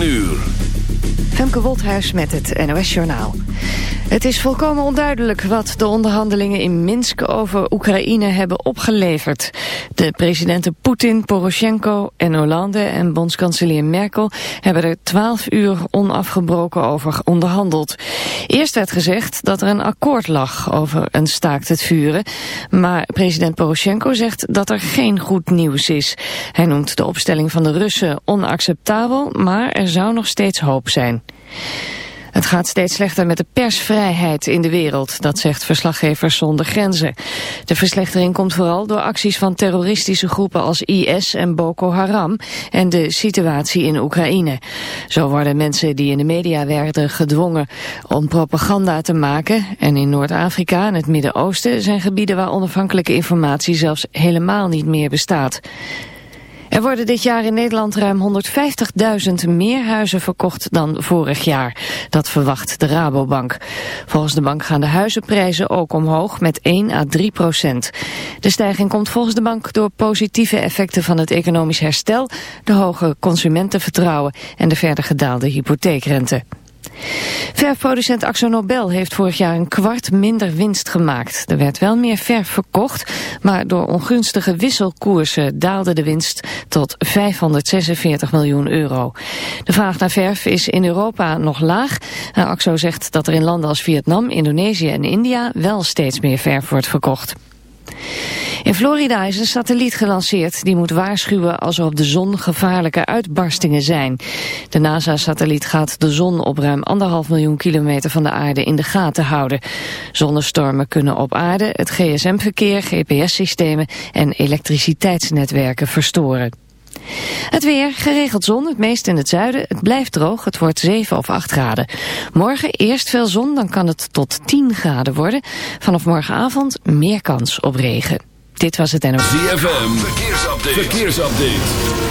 7 uur. Femke Wolthuis met het NOS Journaal. Het is volkomen onduidelijk wat de onderhandelingen in Minsk over Oekraïne hebben opgeleverd. De presidenten Poetin, Poroshenko en Hollande en bondskanselier Merkel hebben er twaalf uur onafgebroken over onderhandeld. Eerst werd gezegd dat er een akkoord lag over een staakt het vuren, maar president Poroshenko zegt dat er geen goed nieuws is. Hij noemt de opstelling van de Russen onacceptabel, maar er zou nog steeds hoop zijn. Het gaat steeds slechter met de persvrijheid in de wereld, dat zegt verslaggevers zonder grenzen. De verslechtering komt vooral door acties van terroristische groepen als IS en Boko Haram en de situatie in Oekraïne. Zo worden mensen die in de media werden gedwongen om propaganda te maken en in Noord-Afrika en het Midden-Oosten zijn gebieden waar onafhankelijke informatie zelfs helemaal niet meer bestaat. Er worden dit jaar in Nederland ruim 150.000 meer huizen verkocht dan vorig jaar. Dat verwacht de Rabobank. Volgens de bank gaan de huizenprijzen ook omhoog met 1 à 3 procent. De stijging komt volgens de bank door positieve effecten van het economisch herstel, de hoge consumentenvertrouwen en de verder gedaalde hypotheekrente. Verfproducent Axo Nobel heeft vorig jaar een kwart minder winst gemaakt. Er werd wel meer verf verkocht, maar door ongunstige wisselkoersen daalde de winst tot 546 miljoen euro. De vraag naar verf is in Europa nog laag. Axo zegt dat er in landen als Vietnam, Indonesië en India wel steeds meer verf wordt verkocht. In Florida is een satelliet gelanceerd die moet waarschuwen als er op de zon gevaarlijke uitbarstingen zijn. De NASA-satelliet gaat de zon op ruim anderhalf miljoen kilometer van de aarde in de gaten houden. Zonnestormen kunnen op aarde het gsm-verkeer, GPS-systemen en elektriciteitsnetwerken verstoren. Het weer, geregeld zon, het meest in het zuiden. Het blijft droog, het wordt 7 of 8 graden. Morgen eerst veel zon, dan kan het tot 10 graden worden. Vanaf morgenavond meer kans op regen. Dit was het NOS. ZFM, verkeersupdate. verkeersupdate.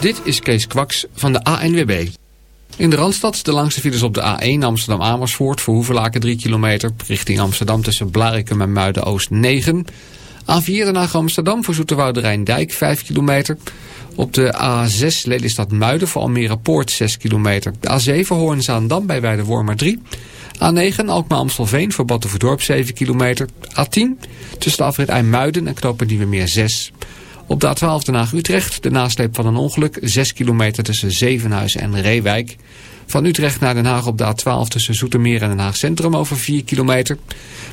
Dit is Kees Kwaks van de ANWB. In de Randstad de langste files op de A1 Amsterdam-Amersfoort... voor Hoevelaken 3 kilometer, richting Amsterdam tussen Blarikum en Muiden-Oost 9... A4 Den Amsterdam voor Zoeterwoude Rijndijk 5 kilometer. Op de A6 Lelystad Muiden voor Almere Poort 6 kilometer. De A7 Hoorn-Zaandam bij Weidewormer 3. A9 Alkmaar Amstelveen voor Battenverdorp 7 kilometer. A10 tussen de afrit IJmuiden en knopen Nieuwemeer 6. Op de A12 Den Haag Utrecht de nasleep van een ongeluk 6 kilometer tussen Zevenhuizen en Reewijk. Van Utrecht naar Den Haag op de A12 tussen Zoetermeer en Den Haag Centrum over 4 kilometer.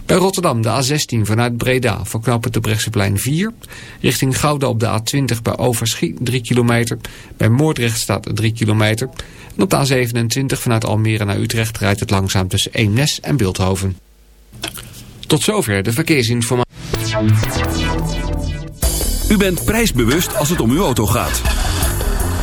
Bij Rotterdam de A16 vanuit Breda voor knopen de Brechtseplein 4. Richting Gouda op de A20 bij Overschie 3 kilometer. Bij Moordrecht staat 3 kilometer. En op de A27 vanuit Almere naar Utrecht rijdt het langzaam tussen Eemnes en Beeldhoven. Tot zover de verkeersinformatie. U bent prijsbewust als het om uw auto gaat.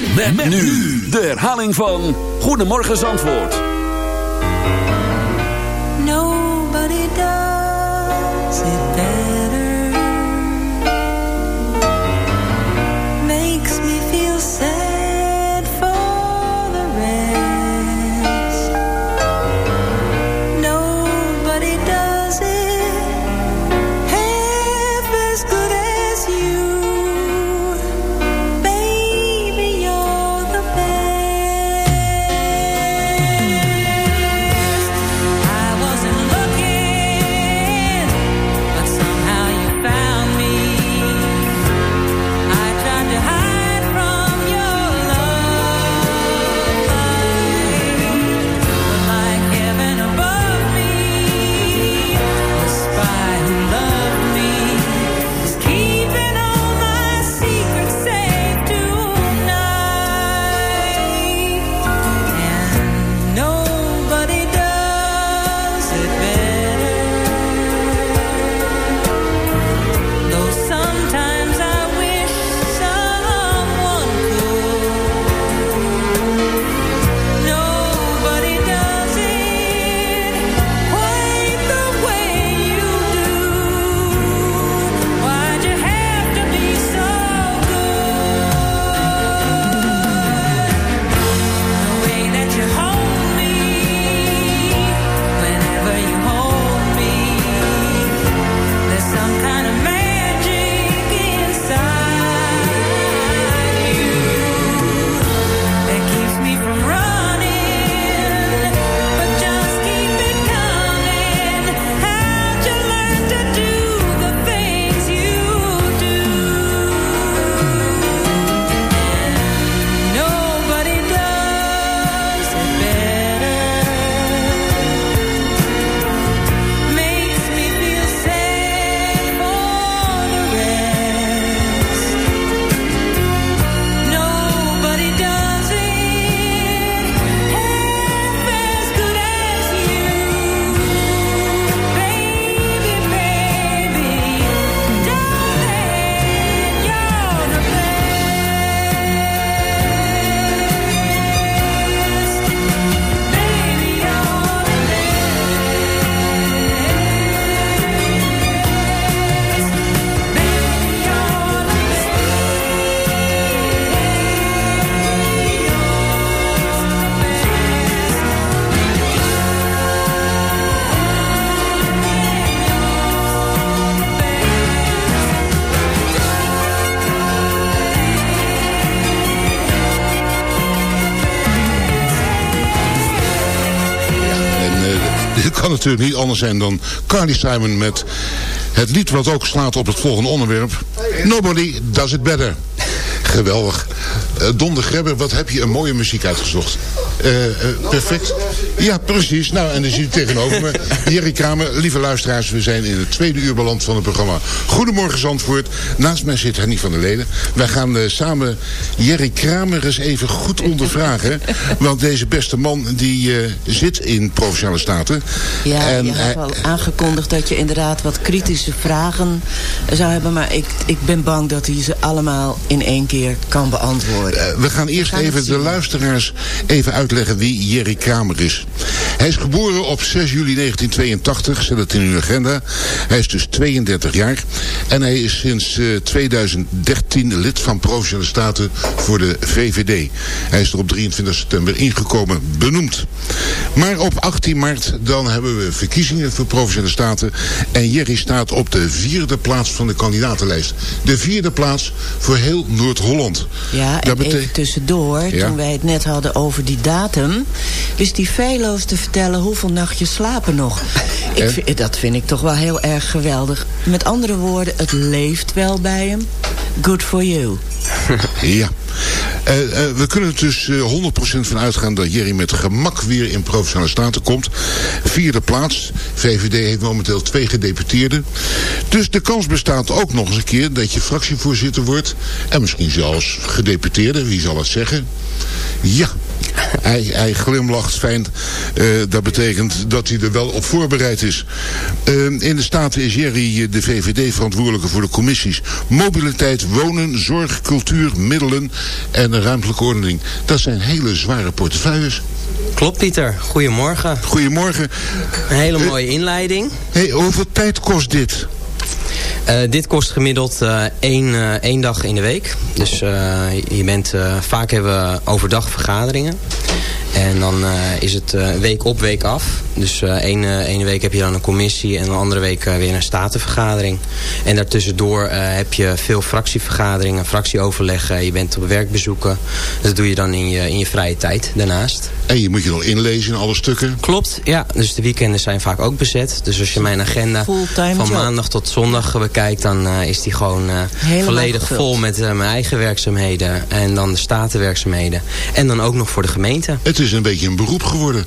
Met, met nu de herhaling van Goedemorgen Zandvoort. Nobody does it natuurlijk niet anders zijn dan Carly Simon met het lied wat ook slaat op het volgende onderwerp. Nobody Does It Better. Geweldig. Uh, Don de wat heb je een mooie muziek uitgezocht. Uh, uh, perfect. Ja, precies. Nou, en dan zie je tegenover me. Jerry Kramer, lieve luisteraars, we zijn in het tweede uur beland van het programma Goedemorgen Zandvoort. Naast mij zit Henny van der Leden. Wij gaan samen Jerry Kramer eens even goed ondervragen. Want deze beste man, die zit in Provinciale Staten. Ja, en je had al aangekondigd dat je inderdaad wat kritische vragen zou hebben. Maar ik, ik ben bang dat hij ze allemaal in één keer kan beantwoorden. Uh, we gaan eerst we gaan even de luisteraars even uitleggen wie Jerry Kramer is. Hij is geboren op 6 juli 1982, zet het in uw agenda. Hij is dus 32 jaar. En hij is sinds uh, 2013 lid van Provinciale Staten voor de VVD. Hij is er op 23 september ingekomen benoemd. Maar op 18 maart dan hebben we verkiezingen voor Provinciale Staten. En Jerry staat op de vierde plaats van de kandidatenlijst. De vierde plaats voor heel Noord-Holland. Ja, en even tussendoor, ja? toen wij het net hadden over die datum... wist hij feilloos te vertellen hoeveel nachtjes slapen nog. Ik vind, dat vind ik toch wel heel erg geweldig. Met andere woorden, het leeft wel bij hem. Good for you. ja. Uh, uh, we kunnen er dus uh, 100% van uitgaan dat Jerry met gemak weer in Provinciale Staten komt. Vierde plaats. VVD heeft momenteel twee gedeputeerden. Dus de kans bestaat ook nog eens een keer dat je fractievoorzitter wordt. En misschien zelfs gedeputeerde, wie zal het zeggen? Ja, hij, hij glimlacht fijn. Uh, dat betekent dat hij er wel op voorbereid is. Uh, in de Staten is Jerry de VVD verantwoordelijke voor de commissies. Mobiliteit, wonen, zorg, cultuur, middelen en de ruimtelijke ordening. Dat zijn hele zware portefeuilles. Klopt Pieter, goedemorgen. Goedemorgen. Een hele mooie inleiding. Hey, hoeveel tijd kost dit? Uh, dit kost gemiddeld uh, één, uh, één dag in de week. Dus je bent, vaak hebben we overdag vergaderingen. En dan is het week op, week af. Dus uh, ene, ene week heb je dan een commissie en de andere week uh, weer een statenvergadering. En daartussendoor uh, heb je veel fractievergaderingen, fractieoverleggen. Je bent op werkbezoeken. Dat doe je dan in je, in je vrije tijd daarnaast. En je moet je nog inlezen in alle stukken? Klopt, ja. Dus de weekenden zijn vaak ook bezet. Dus als je mijn agenda van maandag tot zondag bekijkt... dan is die gewoon volledig vol met mijn eigen werkzaamheden. En dan de statenwerkzaamheden. En dan ook nog voor de gemeente. Het is een beetje een beroep geworden.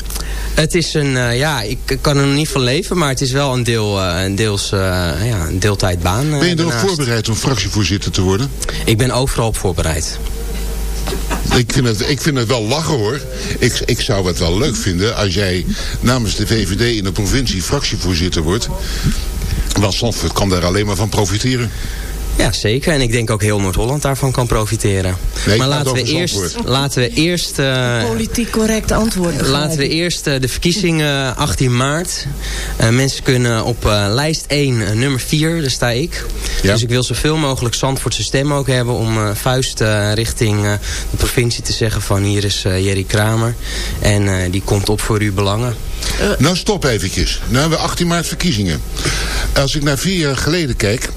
Het is een ja, ik kan er nog niet van leven, maar het is wel een, deel, uh, een, deels, uh, ja, een deeltijdbaan. Ben je er ook voorbereid om fractievoorzitter te worden? Ik ben overal op voorbereid. Ik vind, het, ik vind het wel lachen hoor. Ik, ik zou het wel leuk vinden als jij namens de VVD in de provincie fractievoorzitter wordt. Want Zandvoort kan daar alleen maar van profiteren. Ja, zeker. En ik denk ook heel Noord-Holland daarvan kan profiteren. Nee, maar laten we, eerst, laten we eerst... Uh, Politiek correct antwoord. Laten we eerst uh, de verkiezingen 18 maart. Uh, mensen kunnen op lijst 1, nummer 4, daar sta ik. Ja. Dus ik wil zoveel mogelijk Zandvoortse stem ook hebben... om vuist richting de provincie te zeggen van hier is Jerry Kramer. En die komt op voor uw belangen. nou, stop eventjes. Nu hebben we 18 maart verkiezingen. Als ik naar vier jaar geleden kijk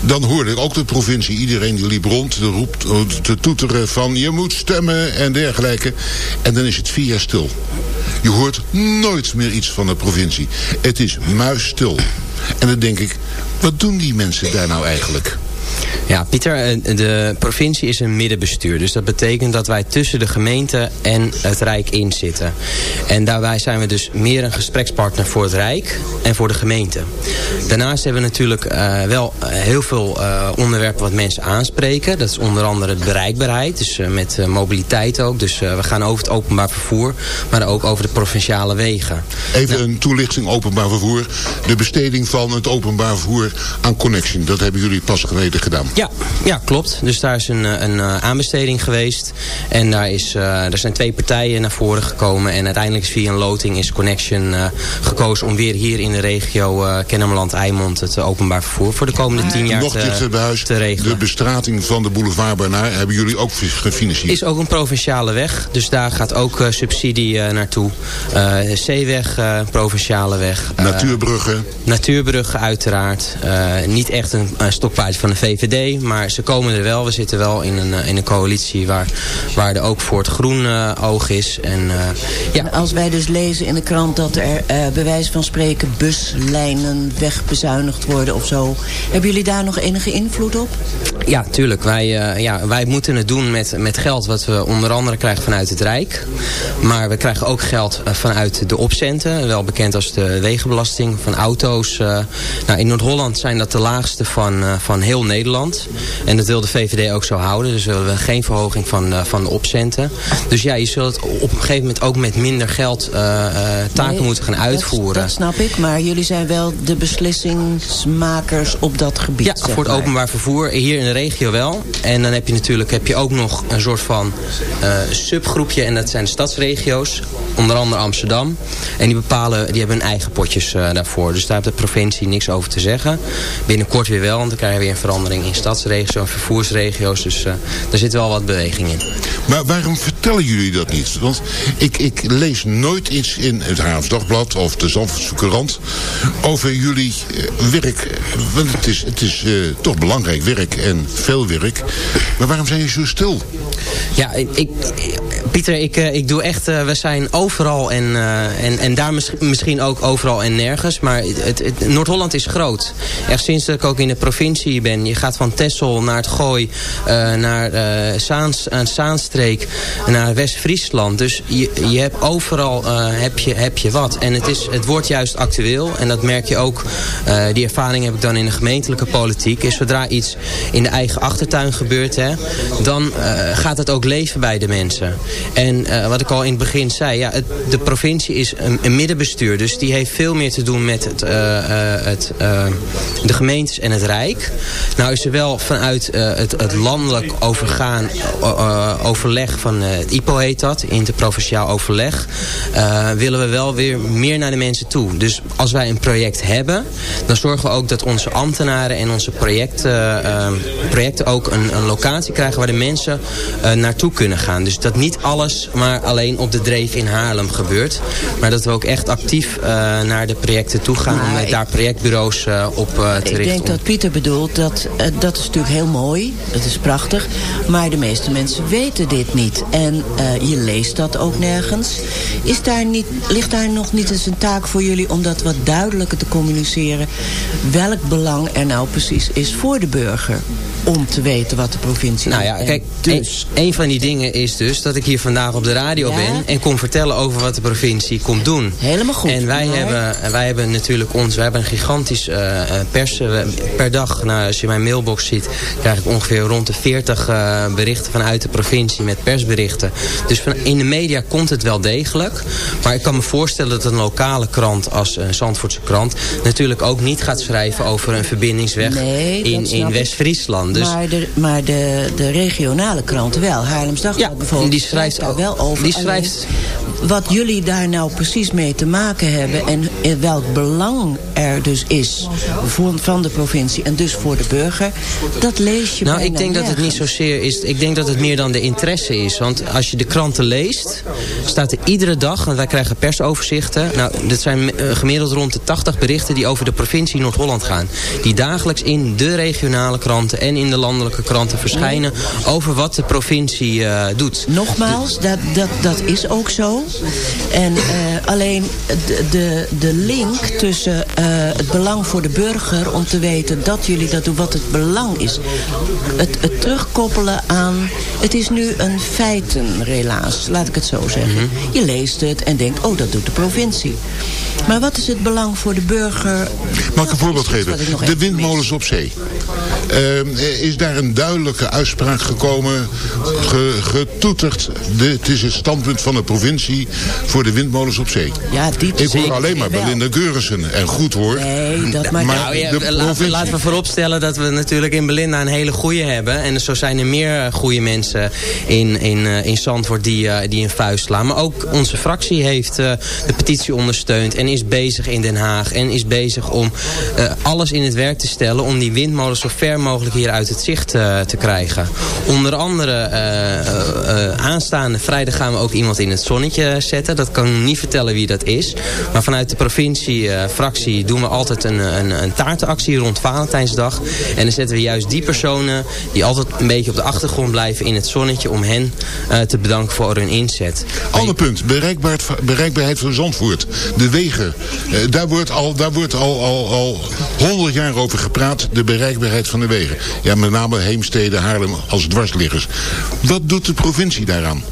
dan hoorde ik ook de provincie, iedereen die liep rond, de roept, te toeteren van je moet stemmen en dergelijke. En dan is het vier jaar stil. Je hoort nooit meer iets van de provincie. Het is muisstil. En dan denk ik, wat doen die mensen daar nou eigenlijk? Ja, Pieter, eh, de provincie is een middenbestuur. Dus dat betekent dat wij tussen de gemeente en het Rijk in zitten. En daarbij zijn we dus meer een gesprekspartner voor het Rijk en voor de gemeente. Daarnaast hebben we natuurlijk uh, wel heel veel uh, onderwerpen wat mensen aanspreken. Dat is onder andere bereikbaarheid, dus uh, met mobiliteit ook. Dus we gaan over het openbaar vervoer, maar ook over de provinciale wegen. Even nou, een toelichting openbaar vervoer. De besteding van het openbaar vervoer aan Connection. Dat hebben jullie pas geleden gedaan. Ja, ja, klopt. Dus daar is een, een aanbesteding geweest. En daar, is, uh, er zijn twee partijen naar voren gekomen. En uiteindelijk is via een loting is Connection gekozen om weer hier in de regio Kennemerland-Eimond het openbaar vervoer voor de komende tien jaar Nog te, bij huis, te regelen. De bestrating van de boulevard Barnaar hebben jullie ook gefinancierd? Is ook een provinciale weg. Dus daar gaat ook subsidie naartoe. Zeeweg, provinciale weg. Natuurbruggen? Natuurbruggen uiteraard. niet echt een stokpaardje van de VVD. VVD. Maar ze komen er wel. We zitten wel in een, in een coalitie waar, waar er ook voor het groen oog is. En, ja. als wij dus lezen in de krant dat er bij wijze van spreken buslijnen wegbezuinigd worden of zo. Hebben jullie daar nog enige invloed op? Ja, tuurlijk. Wij, ja, wij moeten het doen met, met geld wat we onder andere krijgen vanuit het Rijk. Maar we krijgen ook geld vanuit de opcenten. Wel bekend als de wegenbelasting van auto's. nou, in Noord-Holland zijn dat de laagste van, van heel Nederland. En dat wil de VVD ook zo houden. Dus we willen geen verhoging van, van de opcenten. Dus ja, je zult op een gegeven moment ook met minder geld taken moeten gaan uitvoeren. Dat, snap ik, maar jullie zijn wel de beslissingsmakers op dat gebied. Ja, voor het openbaar vervoer. Hier in de regio wel. En dan heb je natuurlijk heb je ook nog een soort van subgroepje. En dat zijn de stadsregio's. Onder andere Amsterdam. En die bepalen, die hebben hun eigen potjes daarvoor. Dus daar heeft de provincie niks over te zeggen. Binnenkort weer wel, want dan krijgen we weer een verandering in stadsregio's en vervoersregio's. Dus daar zit wel wat beweging in. Maar waarom vertellen jullie dat niet? Want ik, ik lees nooit iets in het Haams Dagblad of de Zandvoortse Courant over jullie werk. Want het is, het is uh, toch belangrijk werk en veel werk. Maar waarom zijn jullie zo stil? Ja, ik, Pieter, ik, ik doe echt, we zijn overal en, uh, en, en daar misschien ook overal en nergens. Maar het, het, Noord-Holland is groot. Echt sinds dat ik ook in de provincie ben. Je gaat van Texel naar het Gooi, uh, naar uh, Zaans, Zaanstreek, naar West-Friesland. Dus je, je hebt overal heb je, heb je wat. En het, is, het wordt juist actueel. En dat merk je ook, die ervaring heb ik dan in de gemeentelijke politiek. Is zodra iets in de eigen achtertuin gebeurt, hè, dan gaat het ook leven bij de mensen. En wat ik al in het begin zei, ja, de provincie is een, een, middenbestuur. Dus die heeft veel meer te doen met het, het, de gemeentes en het Rijk. Nou is er wel vanuit het, het, landelijk overgaan, overleg van het IPO heet dat, interprovinciaal overleg, willen we wel weer meer naar de mensen toe. Dus als wij een project hebben, dan zorgen we ook dat onze ambtenaren en onze projecten, projecten ook een, een, locatie krijgen waar de mensen naartoe kunnen gaan. Dus dat niet alles maar alleen op de dreef in Haarlem gebeurt. Maar dat we ook echt actief uh, naar de projecten toe gaan om daar projectbureaus uh, op uh, te richten. Ik denk dat Pieter bedoelt, dat, dat is natuurlijk heel mooi. Dat is prachtig. Maar de meeste mensen weten dit niet. En je leest dat ook nergens. Is daar niet, ligt daar nog niet eens een taak voor jullie om dat wat duidelijker te communiceren? Welk belang er nou precies is voor de burger? Om te weten wat de provincie Nou ja, kijk, dus. een, een, van die dingen is dus dat ik hier vandaag op de radio ja. ben... en kon vertellen over wat de provincie komt doen. Helemaal goed. En wij, hebben, wij hebben natuurlijk ons... wij hebben een gigantisch uh, pers... per dag, nou, als je mijn mailbox ziet... krijg ik ongeveer rond de 40 uh, berichten vanuit de provincie met persberichten. Dus van, in de media komt het wel degelijk. Maar ik kan me voorstellen dat een lokale krant als een Zandvoortse krant... natuurlijk ook niet gaat schrijven over een verbindingsweg nee, in, in West-Friesland. Dus maar de, maar de, de regionale kranten wel. Haarlems Dagblad ja, bijvoorbeeld. Die schrijft daar wel over. Die schrijft... wat jullie daar nou precies mee te maken hebben... en welk belang er dus is voor, van de provincie... en dus voor de burger, dat lees je Nou, ik denk nergens. dat het niet zozeer is... ik denk dat het meer dan de interesse is. Want als je de kranten leest, staat er iedere dag... want wij krijgen persoverzichten... nou, dit zijn gemiddeld rond de 80 berichten... die over de provincie Noord-Holland gaan. Die dagelijks in de regionale kranten... en in de landelijke kranten verschijnen... over wat de provincie uh, doet. Nogmaals, dat, dat, dat is ook zo. En uh, alleen de, de, de link tussen uh, het belang voor de burger... om te weten dat jullie dat doen, wat het belang is. Het, het terugkoppelen aan... Het is nu een feitenrelaas, laat ik het zo zeggen. Mm -hmm. Je leest het en denkt, oh, dat doet de provincie. Maar wat is het belang voor de burger? Mag ik een voorbeeld geven? De windmolens op zee. Uh, is daar een duidelijke uitspraak gekomen, ge, getoeterd. De, het is het standpunt van de provincie voor de windmolens op zee. Ja, die Ik hoor alleen maar Belinda Geurissen. En goed hoor. Nee, dat maar, maar nou, ja, de laten, laten we vooropstellen dat we natuurlijk in Belinda een hele goede hebben. En zo zijn er meer goede mensen in, in, in Zandvoort die, die een vuist slaan. Maar ook onze fractie heeft de petitie ondersteund en is bezig in Den Haag. En is bezig om alles in het werk te stellen om die windmolens zo ver mogelijk hier uit het zicht te krijgen. Onder andere aanstaande vrijdag gaan we ook iemand in het zonnetje zetten. Dat kan ik niet vertellen wie dat is. Maar vanuit de provincie-fractie doen we altijd een, een, een taartenactie rond Valentijnsdag. En dan zetten we juist die personen die altijd een beetje op de achtergrond blijven in het zonnetje om hen te bedanken voor hun inzet. Ander punt, bereikbaarheid, bereikbaarheid van Zandvoort. De wegen, daar wordt al, daar wordt al, al, al 100 jaar over gepraat, de bereikbaarheid van de wegen. Ja, met name Heemstede, Haarlem als dwarsliggers. Wat doet de provincie daaraan?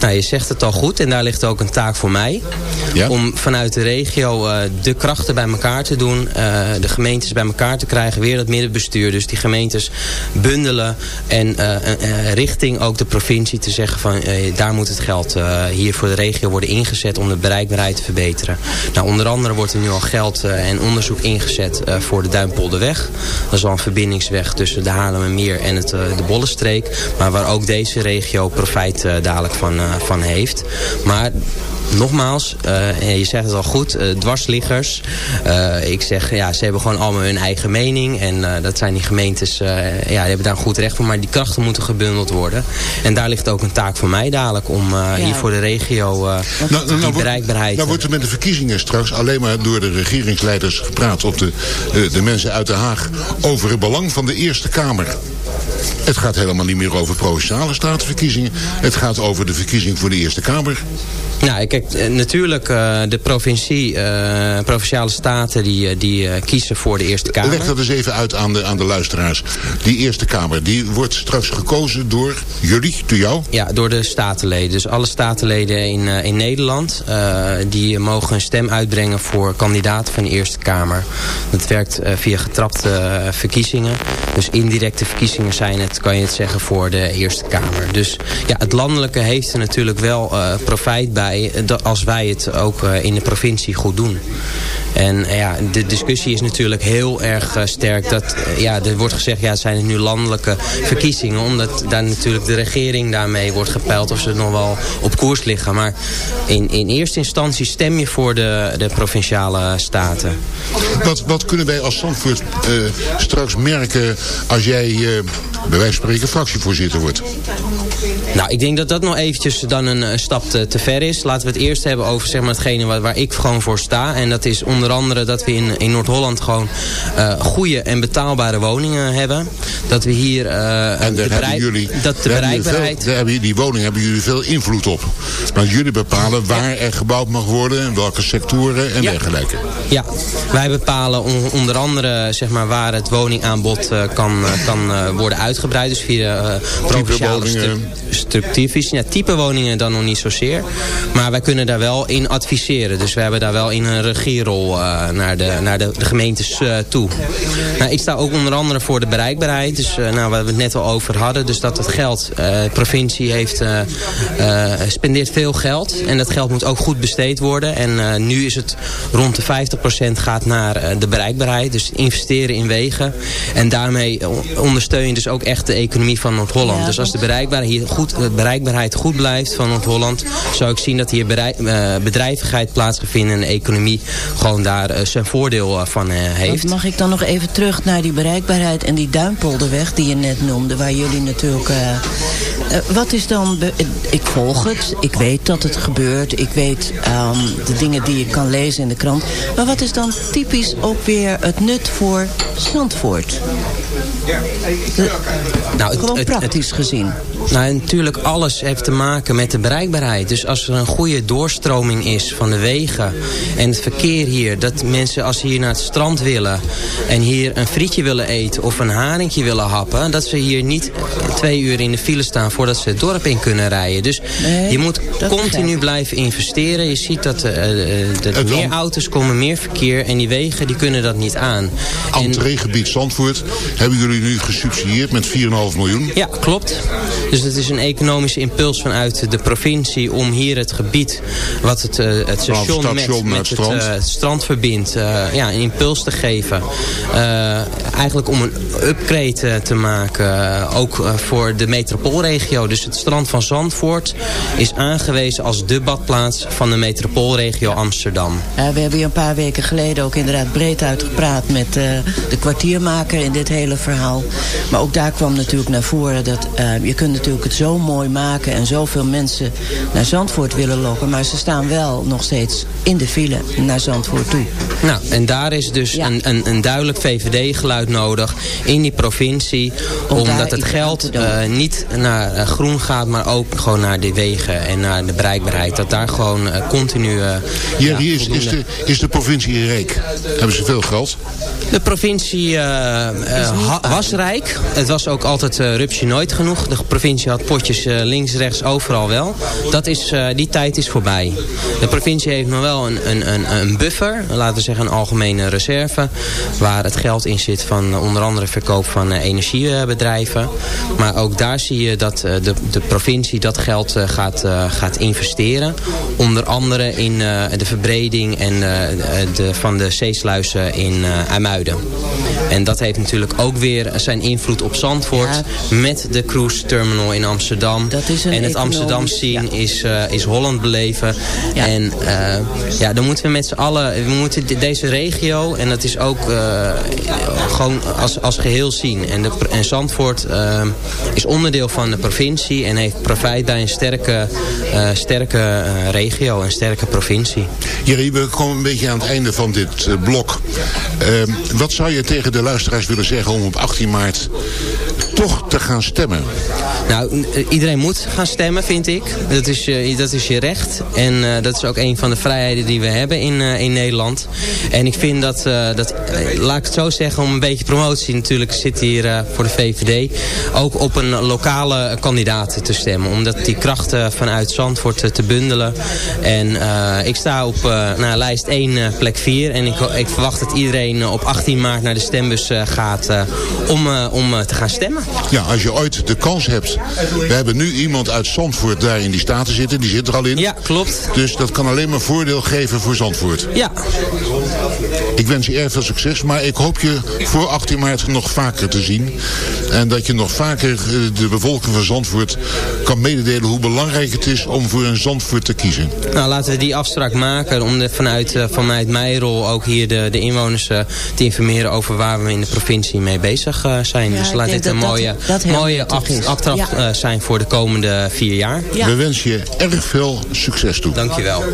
Nou, je zegt het al goed en daar ligt ook een taak voor mij. Ja? Om vanuit de regio uh, de krachten bij elkaar te doen. Uh, de gemeentes bij elkaar te krijgen. Weer het middenbestuur. Dus die gemeentes bundelen. En uh, richting ook de provincie te zeggen van... daar moet het geld hier voor de regio worden ingezet om de bereikbaarheid te verbeteren. Nou, onder andere wordt er nu al geld en onderzoek ingezet voor de Duimpolderweg. Dat is al een verbindingsweg tussen de Haarlemmermeer en het, de Bollenstreek. Maar waar ook deze regio profijt dadelijk van eh, van heeft. Maar nogmaals, uh, je zegt het al goed, uh, dwarsliggers. Uh, ik zeg, ja, ze hebben gewoon allemaal hun eigen mening. En dat zijn die gemeentes, ja, die hebben daar een goed recht voor. Maar die krachten moeten gebundeld worden. En daar ligt ook een taak voor mij dadelijk om ja. hier voor de regio nou, nou, die bereikbaarheid... Nou wordt er met de verkiezingen straks alleen maar door de regeringsleiders gepraat... op de, de mensen uit Den Haag over het belang van de Eerste Kamer. Het gaat helemaal niet meer over provinciale statenverkiezingen. Het gaat over de verkiezing voor de Eerste Kamer. Nou, kijk, eh, natuurlijk uh, de provincie, uh, provinciale staten die, die uh, kiezen voor de Eerste Kamer. Leg dat eens even uit aan de, aan de luisteraars. Die Eerste Kamer, die wordt straks gekozen door jullie, door jou? Ja, door de statenleden. Dus alle statenleden in, in Nederland, die mogen een stem uitbrengen voor kandidaten van de Eerste Kamer. Dat werkt via getrapte verkiezingen. Dus indirecte verkiezingen zijn het, kan je het zeggen, voor de Eerste Kamer. Dus ja, het landelijke heeft er natuurlijk wel profijt bij als wij het ook eh, in de provincie goed doen. En eh, ja, de discussie is natuurlijk heel erg eh, sterk. Dat, ja, er wordt gezegd, ja, het zijn nu landelijke verkiezingen. Omdat daar natuurlijk de regering daarmee wordt gepeild of ze nog wel op koers liggen. Maar in, in eerste instantie stem je voor de, de provinciale staten. Wat, wat kunnen wij als Zandvoort uh, straks merken als jij uh, bij wijze van spreken fractievoorzitter wordt? Nou, ik denk dat dat nog eventjes dan een, een stap te, te, ver is. Laten we het eerst hebben over zeg maar, hetgene waar, waar ik gewoon voor sta. En dat is onder andere dat we in, in Noord-Holland gewoon uh, goede en betaalbare woningen hebben. Dat we hier uh, en de bereik, jullie, dat de bereikbaarheid... Veel, hebben, die woningen hebben jullie veel invloed op. Want jullie bepalen waar er gebouwd mag worden en welke sectoren en ja. dergelijke. Ja, wij bepalen on, onder andere zeg maar, waar het woningaanbod uh, kan, kan worden uitgebreid. Dus via provinciale structuurvisie. Ja, type woningen dan nog niet zozeer. Maar wij kunnen daar wel in adviseren. Dus we hebben daar wel in een regierol uh, naar, de, naar de, de gemeentes uh, toe. Nou, ik sta ook onder andere voor de bereikbaarheid. Dus uh, nou, waar we het net al over hadden. Dus dat het geld, de provincie heeft, spendeert veel geld. En dat geld moet ook goed besteed worden. En nu is het rond de 50% gaat naar de bereikbaarheid. Dus investeren in wegen. En daarmee ondersteun je dus ook echt de economie van Noord-Holland. Ja, dus als de bereikbaarheid hier goed bereikbaarheid goed blijft van Noord-Holland... zou ik zien dat hier bedrijvigheid plaatsgevind... en de economie gewoon daar uh, zijn voordeel uh, van heeft. Mag ik dan nog even terug naar die bereikbaarheid... en die Duimpolderweg die je net noemde... waar jullie natuurlijk... wat is dan... Ik volg het, ik weet dat het gebeurt... ik weet um, de dingen die ik kan lezen in de krant... maar wat is dan typisch ook weer het nut voor Zandvoort? Nou, Gewoon het, praktisch het, gezien. Nou, natuurlijk alles heeft te maken met de bereikbaarheid. Dus als er een goede doorstroming is van de wegen en het verkeer hier... dat mensen als ze hier naar het strand willen en hier een frietje willen eten... of een haringje willen happen... dat ze hier niet twee uur in de file staan voordat ze het dorp in kunnen rijden. Dus nee, je moet continu blijven investeren. Je ziet dat, uh, dat meer auto's komen, meer verkeer... en die wegen die kunnen dat niet aan. Entreegebied Zandvoort hebben jullie nu gesubsidieerd met 4,5 miljoen? Ja, klopt. Dus het is een economische impuls vanuit de provincie om hier het gebied wat het, uh, het station, met, met het, strand. Uh, strand verbindt, uh, ja, een impuls te geven. eigenlijk om een upgrade te maken, ook voor de metropoolregio. Dus het strand van Zandvoort is aangewezen als de badplaats van de metropoolregio Amsterdam. we hebben hier een paar weken geleden ook inderdaad breed uitgepraat met de kwartiermaker in dit hele verhaal verhaal. Maar ook daar kwam natuurlijk naar voren dat uh, je kunt natuurlijk het zo mooi maken... en zoveel mensen naar Zandvoort willen lokken. Maar ze staan wel nog steeds in de file naar Zandvoort toe. Nou, en daar is dus een, een, een, duidelijk VVD-geluid nodig in die provincie. omdat het geld uh, niet naar uh, groen gaat, maar ook gewoon naar de wegen en naar de bereikbaarheid. Dat daar gewoon uh, continu... ja, ja is, is, de, is de provincie rijk? Hebben ze veel geld? De provincie was rijk. Het was ook altijd rupsje nooit genoeg. De provincie had potjes links, rechts, overal wel. Dat is, die tijd is voorbij. De provincie heeft nog wel een, een, een, een buffer, laten we zeggen een algemene reserve. Waar het geld in zit van onder andere verkoop van energiebedrijven. Maar ook daar zie je dat de, de provincie dat geld gaat, gaat investeren. Onder andere in de verbreding en, de, van de zeesluizen in IJmuiden. En dat heeft natuurlijk ook weer zijn invloed op Zandvoort. Met de cruise terminal in Amsterdam. en het Amsterdam zien is, uh, is Holland beleven. Ja. En uh, ja, dan moeten we met z'n allen... We moeten deze regio, en dat is ook uh, gewoon als, als geheel zien. En, de, en Zandvoort is onderdeel van de provincie. En heeft profijt bij een sterke, sterke regio. Een sterke provincie. Jerry, we komen een beetje aan het einde van dit blok. Ehm, wat zou je tegen de luisteraars willen zeggen om op 18 maart toch te gaan stemmen? Nou, iedereen moet gaan stemmen, vind ik. Dat is, uh, dat is je recht. En uh, dat is ook een van de vrijheden die we hebben in, in Nederland. En ik vind dat, dat laat ik het zo zeggen, om een beetje promotie natuurlijk zit hier voor de VVD. Ook op een lokale kandidaat te stemmen. Omdat die krachten vanuit Zandvoort te bundelen. En ik sta op nou, lijst 1, plek 4. En ik, ik verwacht dat iedereen op 18 maart naar de stembus gaat om, om te gaan stemmen. Ja, als je ooit de kans hebt. We hebben nu iemand uit Zandvoort daar in die staten zitten. Die zit er al in. Ja, klopt. Dus dat kan alleen maar voordeel geven voor Zandvoort. Ja. Ik wens je erg veel succes. Maar ik hoop je voor 18 maart nog vaker te zien. En dat je nog vaker eh, de bevolking van Zandvoort kan mededelen hoe belangrijk het is om voor een Zandvoort te kiezen. Nou, laten we die afspraak maken. Om de, vanuit, uh, vanuit mijn rol ook hier de, de inwoners uh, te informeren over waar we in de provincie mee bezig zijn. Ja, dus laat dit een mooie, dat, dat mooie aftrap ja. zijn voor de komende vier jaar. Ja. We wensen je erg veel succes toe. Dankjewel.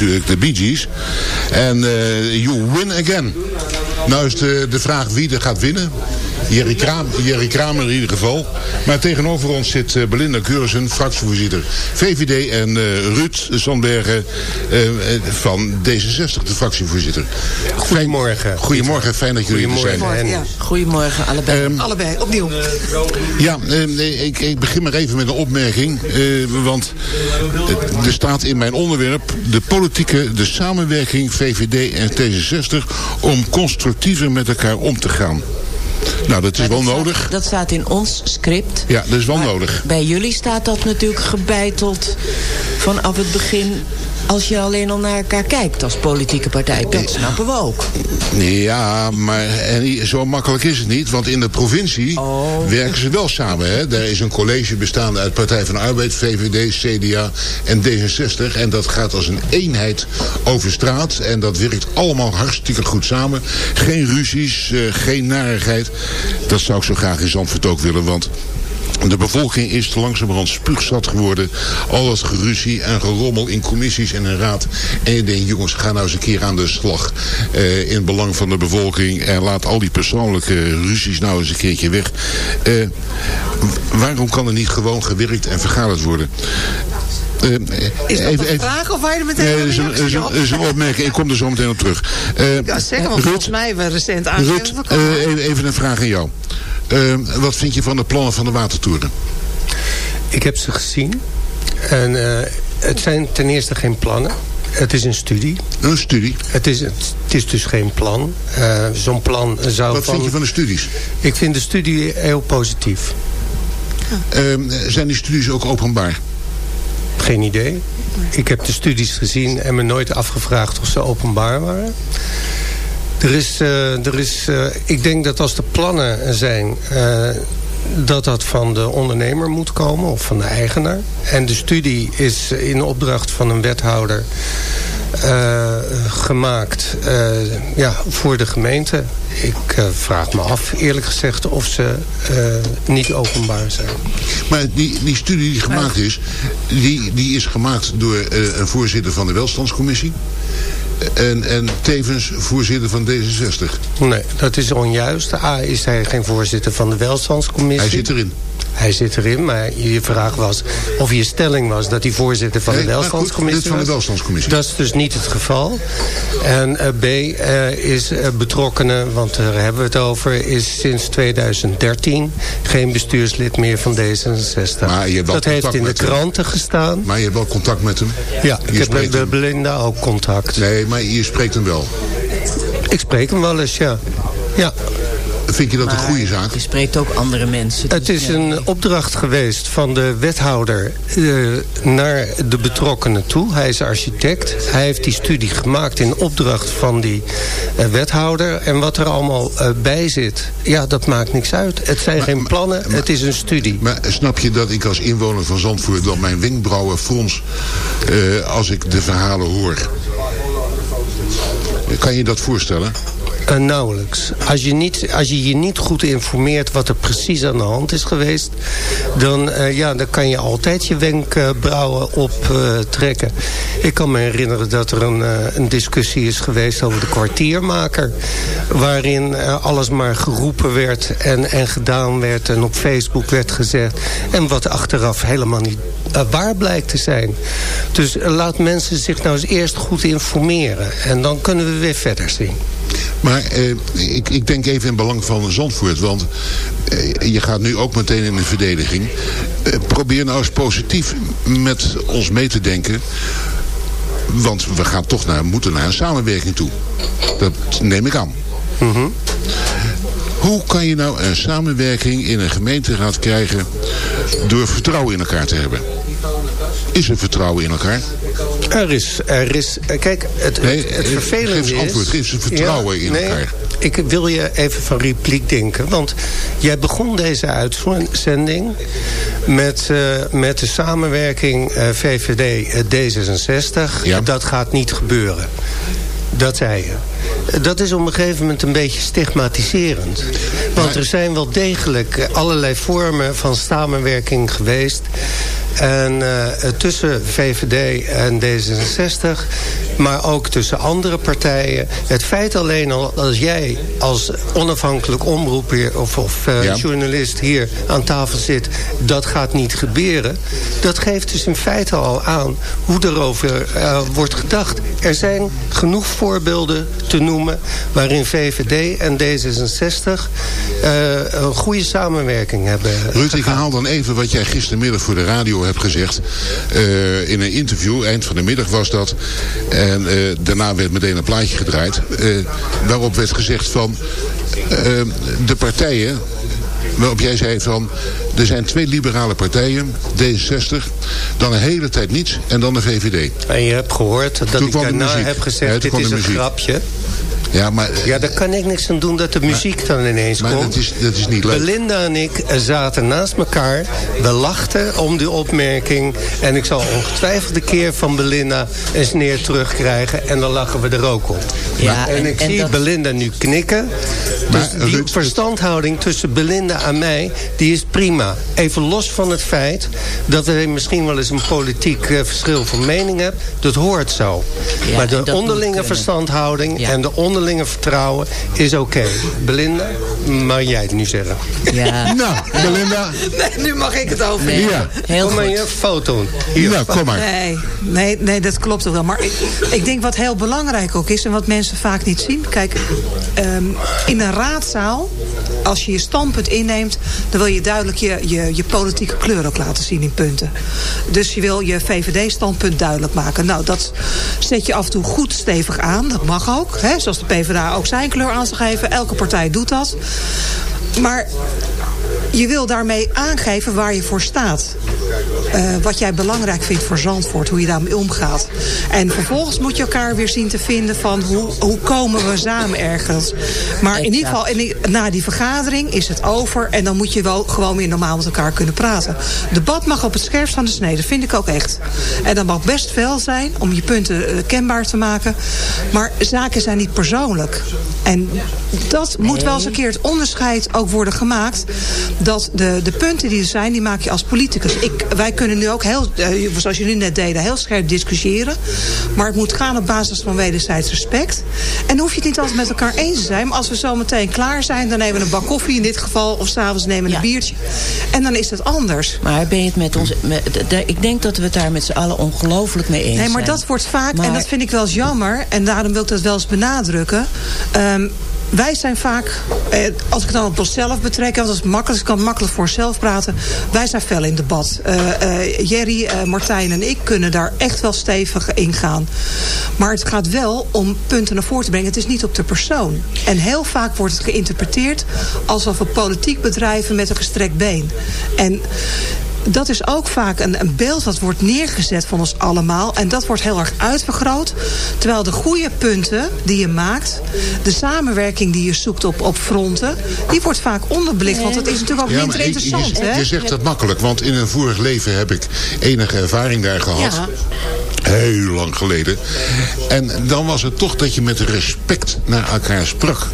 Natuurlijk de Bee. En uh, You Win Again. Nou is de, de vraag wie er gaat winnen. Jerry, Kramer, Jerry Kramer in ieder geval. Maar tegenover ons zit uh, Belinda Keursen, fractievoorzitter VVD. En uh, Ruud Sandbergen uh, van D66, de fractievoorzitter. Goedemorgen. Goedemorgen, fijn dat jullie er zijn. Goedemorgen, ja. Goedemorgen allebei. Um, allebei, opnieuw. Ja, ik, ik, begin maar even met een opmerking. want er staat in mijn onderwerp de politieke, de samenwerking VVD en D66 om constructiever met elkaar om te gaan. Nou, dat is Maar wel dat nodig. Staat, dat staat in ons script. Ja, dat is wel Maar nodig. Bij jullie staat dat natuurlijk gebeiteld vanaf het begin... als je alleen al naar elkaar kijkt als politieke partij. Dat snappen we ook. Ja, maar en zo makkelijk is het niet. Want in de provincie Oh. werken ze wel samen. Hè? Daar is een college bestaande uit Partij van de Arbeid, VVD, CDA en D66. En dat gaat als een eenheid over straat. En dat werkt allemaal hartstikke goed samen. Geen ruzies, eh, geen narigheid. Dat zou ik zo graag in Zandvoort ook willen. Want de bevolking is langzamerhand spuugzat geworden. Al dat geruzie en gerommel in commissies en in raad. En je denkt, jongens, ga nou eens een keer aan de slag. eh, in het belang van de bevolking. En laat al die persoonlijke ruzies nou eens een keertje weg. Eh, waarom kan er niet gewoon gewerkt en vergaderd worden? Eh, Is dat even- een even- vraag of waar je er meteen Nee, is een, is een, is een opmerking. Ik kom er zo meteen op terug. Eh, Ja, zeg, want volgens mij hebben we recent eh, even, even een vraag aan jou. Eh, wat vind je van de plannen van de watertoren? Ik heb ze gezien. En eh, het zijn ten eerste geen plannen. Het is een studie. Een studie. Het is, het, is dus geen plan. Eh, Zo'n plan zou Wat vind je van de studies? Ik vind de studie heel positief. Ehm, zijn die studies ook openbaar? Geen idee. Ik heb de studies gezien en me nooit afgevraagd of ze openbaar waren. Er is, eh, er is, eh, ik denk dat als de plannen zijn, eh, dat dat van de ondernemer moet komen of van de eigenaar. En de studie is in opdracht van een wethouder eh, gemaakt eh, ja, voor de gemeente. Ik eh, vraag me af, eerlijk gezegd, of ze eh, niet openbaar zijn. Maar die, die studie die gemaakt is, die, die is gemaakt door eh, een voorzitter van de welstandscommissie. En, en tevens voorzitter van D66. Nee, dat is onjuist. A, is hij geen voorzitter van de welstandscommissie. Hij zit erin. Hij zit erin, maar je vraag was of je stelling was dat hij voorzitter van Nee, de goed, welstandscommissie lid van de was. welstandscommissie. Dat is dus niet het geval. En eh, B eh, is uh, betrokkenen, want daar hebben we het over, is sinds 2013 geen bestuurslid meer van D66. Maar je dat heeft in de hem. kranten gestaan. Maar je hebt wel contact met hem. Ja, Je ik heb met hem. Belinda ook contact. Nee, maar je spreekt hem wel. Ik spreek hem wel eens, ja. Ja. Vind je dat een goede zaak? Je spreekt ook andere mensen. Het dus is ja. een opdracht geweest van de wethouder eh, naar de betrokkenen toe. Hij is architect. Hij heeft die studie gemaakt in opdracht van die eh, wethouder. En wat er allemaal eh, bij zit, ja, dat maakt niks uit. Het zijn geen plannen, het is een studie. Maar snap je dat ik als inwoner van Zandvoort... dan mijn wenkbrauwen frons eh, als ik de verhalen hoor? Kan je dat voorstellen? Eh, nauwelijks. Als je, niet, als je je niet goed informeert wat er precies aan de hand is geweest... dan, eh, ja, dan kan je altijd je wenkbrauwen optrekken. Ik kan me herinneren dat er een, eh, een discussie is geweest over de kwartiermaker... waarin eh, alles maar geroepen werd en, en gedaan werd... en op Facebook werd gezegd... en wat achteraf helemaal niet eh, waar blijkt te zijn. Dus eh, laat mensen zich nou eens eerst goed informeren... en dan kunnen we weer verder zien. Maar eh, ik, ik denk even in belang van Zandvoort. Want eh, je gaat nu ook meteen in de verdediging. Eh, probeer nou eens positief met ons mee te denken. Want we gaan toch naar, moeten naar een samenwerking toe. Dat neem ik aan. Hoe kan je nou een samenwerking in een gemeenteraad krijgen... door vertrouwen in elkaar te hebben? Is er vertrouwen in elkaar? Er is, er is, eh, kijk, het, Nee, het, het vervelende geef eens is... antwoord, geef eens vertrouwen in nee, elkaar. Ik wil je even van repliek denken. Want jij begon deze uitzending met, eh, met de samenwerking eh, VVD eh, D66. Ja. Dat gaat niet gebeuren. Dat zei je. Dat is op een gegeven moment een beetje stigmatiserend. Want er zijn wel degelijk allerlei vormen van samenwerking geweest... En eh, tussen VVD en D66, maar ook tussen andere partijen. Het feit alleen al als jij als onafhankelijk omroeper of, of eh, Ja. journalist hier aan tafel zit, dat gaat niet gebeuren. Dat geeft dus in feite al aan hoe erover eh, wordt gedacht. Er zijn genoeg voorbeelden te noemen waarin VVD en D66 eh, een goede samenwerking hebben. Ruud, ik haal dan even wat jij gistermiddag voor de radio hebt gezegd. Eh, in een interview, eind van de middag was dat. En eh, daarna werd meteen een plaatje gedraaid. eh, waarop werd gezegd van... de partijen... Waarop jij zei van... Er zijn twee liberale partijen. D66. Dan een hele tijd niets. En dan de VVD. En je hebt gehoord dat Toen ik daarna heb Ja, gezegd... toen dit is een muziek. grapje. Ja, maar... eh, Ja, daar kan ik niks aan doen dat de muziek dan ineens maar komt. dat is, dat is niet leuk. Belinda en ik zaten naast elkaar. We lachten om die opmerking. En ik zal ongetwijfeld een keer van Belinda een sneer terugkrijgen. En dan lachen we er ook om. Ja, en, en- ik en zie dat- Belinda nu knikken. Maar, Dus die Ruud, verstandhouding tussen Belinda en mij, die is prima. Even los van het feit dat er misschien wel eens een politiek eh, verschil van mening hebt. Dat hoort zo. Ja, maar de onderlinge verstandhouding Ja. en de onderlinge vertrouwen is oké. Belinda, mag jij het nu zeggen? Ja, Nou, Belinda. Nee, nu mag ik het over. nee, Ja. heel Kom maar goed. je foto. Hier. Nou, kom maar. Nee, nee, nee, dat klopt ook wel. Maar ik, ik denk wat heel belangrijk ook is... en wat mensen vaak niet zien... Kijk, ehm, in een raadzaal... als je je standpunt inneemt... dan wil je duidelijk je, je, je politieke kleur ook laten zien in punten. Dus je wil je VVD-standpunt duidelijk maken. Nou, dat zet je af en toe goed stevig aan. Dat mag ook. Hè? Zoals de PvdA ook zijn kleur aan zal geven. Elke partij doet dat. Maar je wil daarmee aangeven waar je voor staat. Eh, wat jij belangrijk vindt voor Zandvoort, hoe je daarmee omgaat. En vervolgens moet je elkaar weer zien te vinden van hoe, hoe komen we samen ergens. Maar in ieder geval, in die- na die vergadering is het over en dan moet je wel gewoon weer normaal met elkaar kunnen praten. Debat mag op het scherpst van de snede, vind ik ook echt. En dat mag best fel zijn om je punten eh, kenbaar te maken. Maar zaken zijn niet persoonlijk. En dat moet wel eens een keer het onderscheid ook worden gemaakt. Dat de, de punten die er zijn, die maak je als politicus. Ik, wij kunnen nu ook heel, eh, zoals jullie net deden, heel scherp discussiëren. Maar het moet gaan op basis van wederzijds respect. En dan hoef je het niet altijd met elkaar eens te zijn. Maar als we zo meteen klaar zijn, dan nemen we een bak koffie in dit geval. Of s'avonds nemen we een biertje. En dan is het anders. Maar ben je het met ons... Met, ik denk dat we het daar met z'n allen ongelooflijk mee eens Nee, maar zijn. dat wordt vaak, en dat vind ik wel eens jammer... en daarom wil ik dat wel eens benadrukken... Ehm, wij zijn vaak, eh, als ik het dan op onszelf betrek... want dat is makkelijk, ik kan makkelijk voor onszelf praten... wij zijn fel in debat. Eh, eh, Jerry, Martijn en ik kunnen daar echt wel stevig in gaan. Maar het gaat wel om punten naar voren te brengen. Het is niet op de persoon. En heel vaak wordt het geïnterpreteerd... alsof we politiek bedrijven met een gestrekt been. En dat is ook vaak een, een beeld wat wordt neergezet van ons allemaal. En dat wordt heel erg uitvergroot. Terwijl de goede punten die je maakt... de samenwerking die je zoekt op, op fronten... die wordt vaak onderbelicht. Want het is natuurlijk ook Ja, minder interessant. je, je zegt dat makkelijk, want in een vorig leven heb ik enige ervaring daar gehad. Ja. Heel lang geleden. En dan was het toch dat je met respect naar elkaar sprak.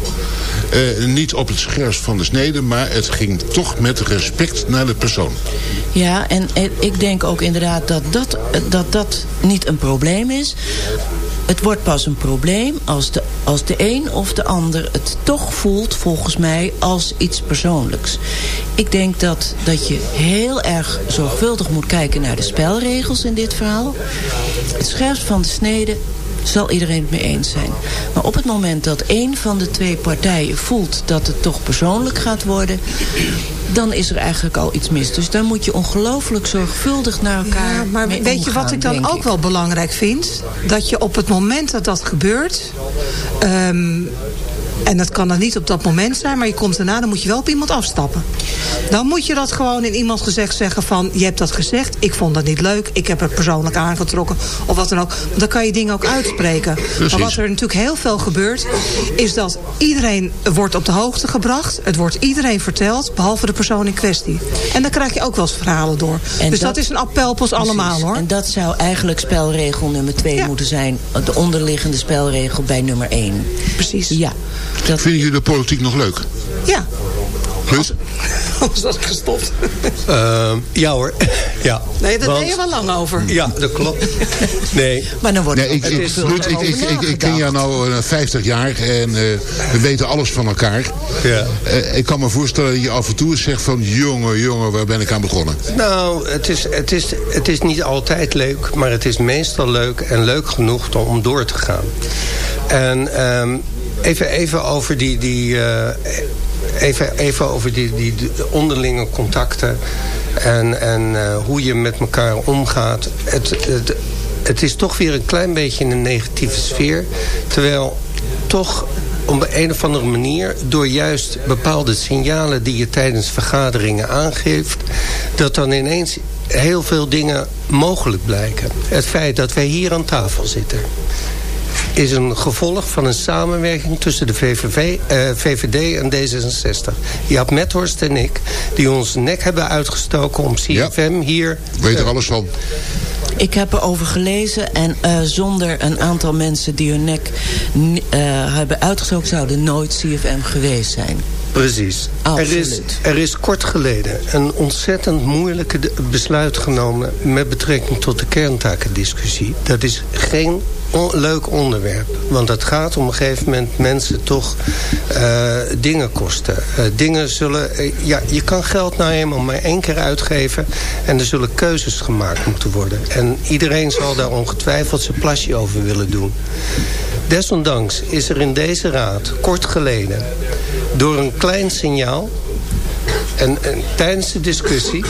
Eh, niet op het scherpst van de snede, maar het ging toch met respect naar de persoon. Ja, en ik denk ook inderdaad dat dat, dat dat niet een probleem is. Het wordt pas een probleem als de, als de een of de ander het toch voelt, volgens mij, als iets persoonlijks. Ik denk dat, dat je heel erg zorgvuldig moet kijken naar de spelregels in dit verhaal. Het scherpst van de snede zal iedereen het mee eens zijn. Maar op het moment dat een van de twee partijen voelt dat het toch persoonlijk gaat worden... dan is er eigenlijk al iets mis. Dus daar moet je ongelooflijk zorgvuldig naar elkaar Ja, maar weet je wat ik dan ook wel belangrijk vind? Dat je op het moment dat dat gebeurt... ehm, en dat kan dan niet op dat moment zijn, maar je komt daarna... dan moet je wel op iemand afstappen. Dan moet je dat gewoon in iemand gezegd zeggen van... je hebt dat gezegd, ik vond dat niet leuk... ik heb het persoonlijk aangetrokken, of wat dan ook. Want dan kan je dingen ook uitspreken. Maar wat er natuurlijk heel veel gebeurt... is dat iedereen wordt op de hoogte gebracht. Het wordt iedereen verteld, behalve de persoon in kwestie. En dan krijg je ook wel eens verhalen door. En dus dat, dat- is een appel op ons Precies. allemaal, hoor. En dat zou eigenlijk spelregel nummer twee Ja. moeten zijn. De onderliggende spelregel bij nummer één. Precies. Ja. Dat, Vinden jullie de politiek nog leuk? Ja. Anders was ik gestopt. Ehm, ja hoor. ja. Nee, daar Want- deed je wel lang over. Ja, dat klopt. Nee. Maar dan wordt Nee, ik, ik, Ruud, ik, ik, ik, ik ken jou nou eh, 50 jaar en eh, we weten alles van elkaar. Ja. Eh, ik kan me voorstellen dat je af en toe eens zegt van... jongen, jongen, waar ben ik aan begonnen? Nou, het is, het, is, het is niet altijd leuk, maar het is meestal leuk en leuk genoeg om- om door te gaan. En ehm, even, even over die, die, eh, even, even over die, die, onderlinge contacten en, en eh, hoe je met elkaar omgaat. Het, het, het is toch weer een klein beetje in een negatieve sfeer, terwijl toch op een of andere manier... door juist bepaalde signalen die je tijdens vergaderingen aangeeft... dat dan ineens heel veel dingen mogelijk blijken. Het feit dat wij hier aan tafel zitten is een gevolg van een samenwerking tussen de VVV, eh, VVD en D66. Jaap Methorst en ik, die ons nek hebben uitgestoken om CFM hier... Weet er alles van. Ik heb erover gelezen en eh, zonder een aantal mensen die hun nek eh, hebben uitgestoken... zouden nooit CFM geweest zijn. Precies. Er is, er is kort geleden een ontzettend moeilijke besluit genomen... met betrekking tot de kerntakendiscussie. Dat is geen on- leuk onderwerp. Want het gaat op een gegeven moment mensen toch eh, dingen kosten. Eh, dingen zullen... eh, ja, je kan geld nou eenmaal maar één keer uitgeven... en er zullen keuzes gemaakt moeten worden. En iedereen zal daar ongetwijfeld zijn plasje over willen doen. Desondanks is er in deze raad kort geleden... door een klein signaal... en, en tijdens de discussie...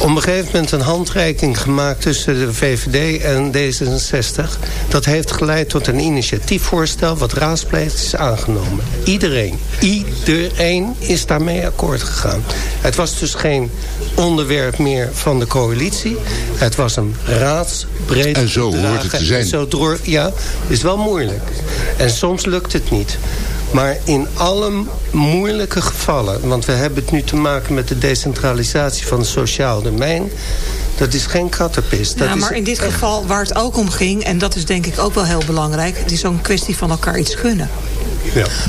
op een gegeven moment een handreiking gemaakt tussen de VVD en D66. Dat heeft geleid tot een initiatiefvoorstel wat raadspleegt is aangenomen. Iedereen, iedereen is daarmee akkoord gegaan. Het was dus geen onderwerp meer van de coalitie. Het was een raadsbreed En zo hoort het te zijn. en Zo door, ja, is wel moeilijk. En soms lukt het niet. Maar in alle moeilijke gevallen... want we hebben het nu te maken met de decentralisatie van het sociaal domein... dat is geen kattenpis. Dat Ja, is maar in dit echt- geval waar het ook om ging... en dat is denk ik ook wel heel belangrijk... het is ook een kwestie van elkaar iets gunnen.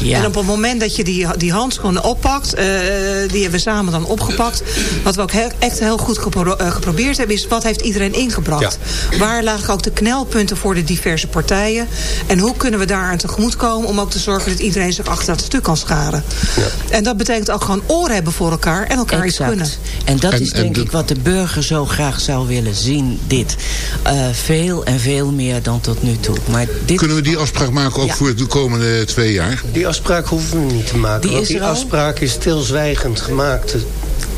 Ja. En op het moment dat je die, die handschoenen oppakt... eh, die hebben we samen dan opgepakt... wat we ook heel- echt heel goed gepro- eh, geprobeerd hebben... is wat heeft iedereen ingebracht? Waar lagen ook de knelpunten voor de diverse partijen? En hoe kunnen we daar aan tegemoet komen... om ook te zorgen dat iedereen zich achter dat stuk kan scharen? En dat betekent ook gewoon oren hebben voor elkaar... en elkaar iets Exact. gunnen. En dat En- is en denk de- ik wat de burger zo graag zou willen zien, dit. Eh, veel en veel meer dan tot nu toe. Maar dit, Kunnen we die afspraak maken ook Ja. voor de komende twee jaar? Die afspraak hoeven we niet te maken. Die want is die afspraak is stilzwijgend gemaakt.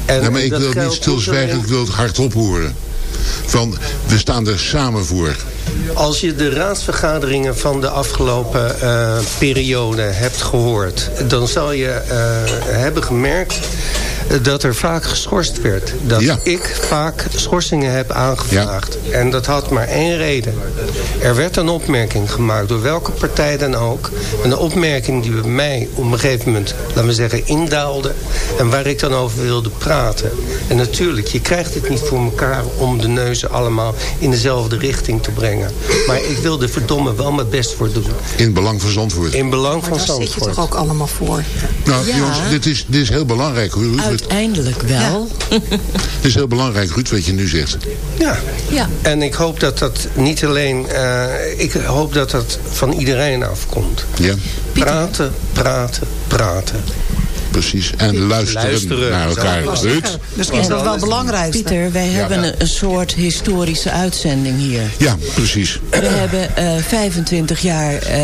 En Ja, maar ik wil het niet geldt stilzwijgen, alleen- ik wil het hardop horen. Van, we staan er samen voor. Als je de raadsvergaderingen van de afgelopen eh, periode hebt gehoord... dan zal je eh, hebben gemerkt dat er vaak geschorst werd. Dat Ja. ik vaak schorsingen heb aangevraagd. En dat had maar één reden. Er werd een opmerking gemaakt door welke partij dan ook. Een opmerking die bij mij op een gegeven moment, laten we zeggen, indaalde. En waar ik dan over wilde praten. En natuurlijk, je krijgt het niet voor elkaar om de neuzen allemaal in dezelfde richting te brengen. Maar ik wil er verdomme wel mijn best voor doen. In het belang van Zandvoort. In belang Maar van daar zit je Zandvoort. toch ook allemaal voor? Nou, Ja. jongens, dit is, dit is heel belangrijk. Ruud. Uiteindelijk wel. Dit is heel belangrijk, Ruud, wat je nu zegt. Ja. Ja. En ik hoop dat dat niet alleen... eh, ik hoop dat dat van iedereen afkomt. Ja, Praten, praten, praten. Precies. En luisteren, Luisteren. naar elkaar. Ruud? Misschien is dat wel het belangrijkste. Pieter, wij hebben een, een soort historische uitzending hier. Ja, precies. We hebben eh 25 jaar eh